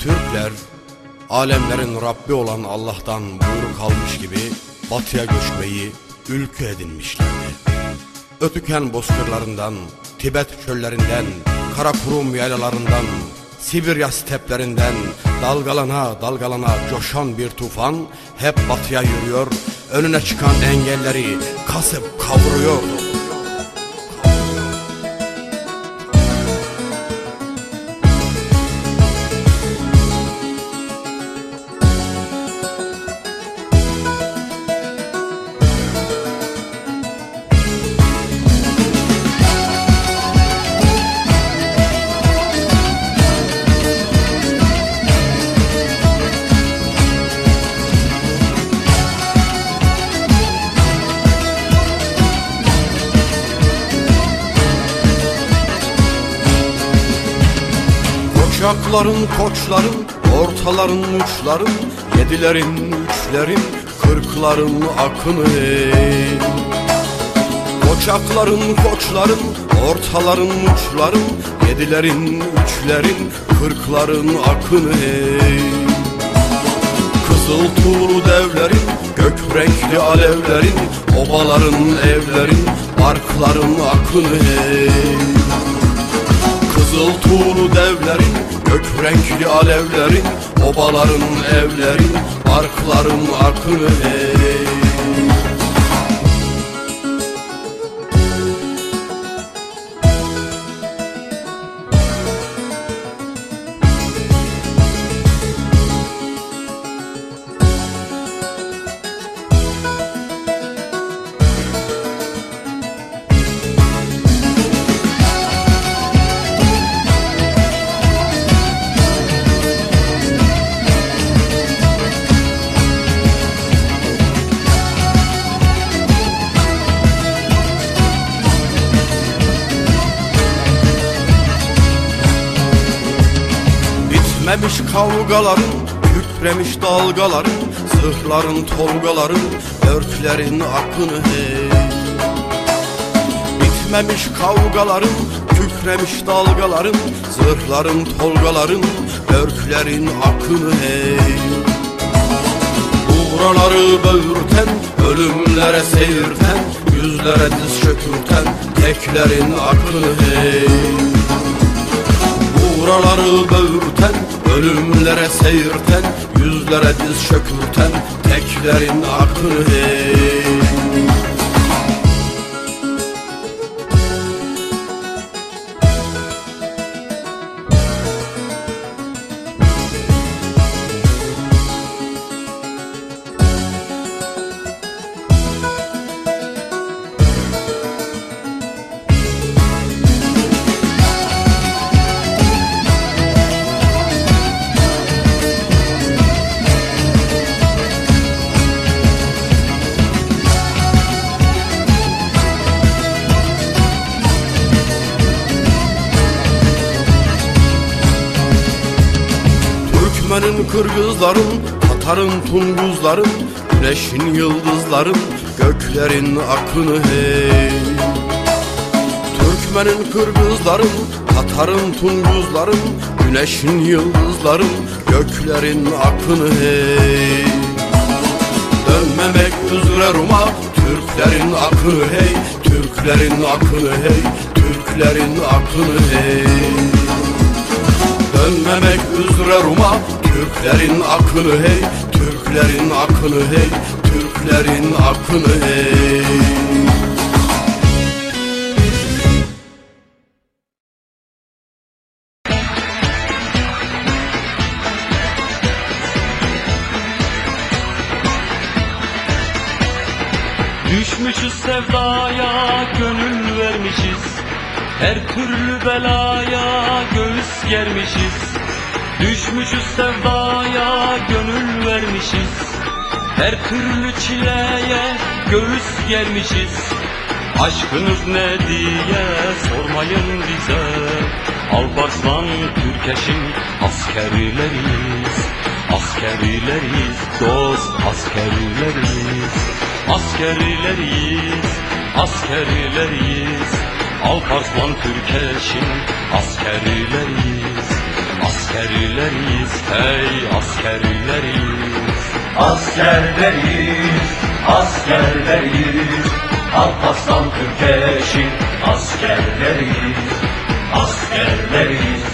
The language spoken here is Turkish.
Türkler alemlerin Rabbi olan Allah'tan buyruk almış gibi batıya göçmeyi ülke edinmişlerdi. Ötüken bozkırlarından, Tibet çöllerinden, Karakurum yaylalarından, Sibirya steplerinden dalgalana dalgalana coşan bir tufan hep batıya yürüyor, önüne çıkan engelleri kasıp kavuruyordu. Koçakların koçların, ortaların uçların, yedilerin üçlerin, kırkların akını. Koçakların koçların, ortaların uçların, yedilerin üçlerin, kırkların akını. Kızıl tuğlu devlerin, gök renkli alevlerin, obaların evlerin, barkların akını. Kızıl tuğlu devlerin, gök renkli alevlerin, obaların evlerin, arkların akını hey. Bitmemiş kavgaların, kükremiş dalgaların, zırhların, tolgaların, örklerin akını hey. Bitmemiş kavgaların, kükremiş dalgaların, zırhların, tolgaların, örklerin akını hey. Buraları böğürten, ölümlere seyirten, yüzlere diz çökürten, teklerin akını hey. Buraları böğürten, ölümlere seyirten Yüzlere diz çökürten, teklerin akını hey Türkmenin kırgızların, Tatarın tunguzların Güneşin yıldızların, göklerin akını hey. Türkmenin kırgızların, Tatarın tunguzların Güneşin yıldızların, göklerin akını hey. Dönmemek üzere Rum'a Türklerin akını hey Türklerin akını hey Türklerin akını hey Dönmemek üzere Rum'a Türklerin akını hey Türklerin akını hey Türklerin akını hey. Düşmüşüz sevdaya, gönül vermişiz Her türlü belaya göğüs germişiz. Düşmüşüz sevdaya, gönül vermişiz. Her türlü çileye göğüs germişiz. Aşkınız ne diye sormayın bize. Alparslan Türkeş'in askerleriyiz. Askerleriyiz, dost askerleriyiz. Askerleriyiz, askerleriyiz Alparslan Türkeş'in askerleriyiz. Askerleriyiz askerleriyiz Hey askerleriyiz. Askerleriyiz, askerleriyiz. Alparslan Türkeş'in askerleriyiz. Askerleriyiz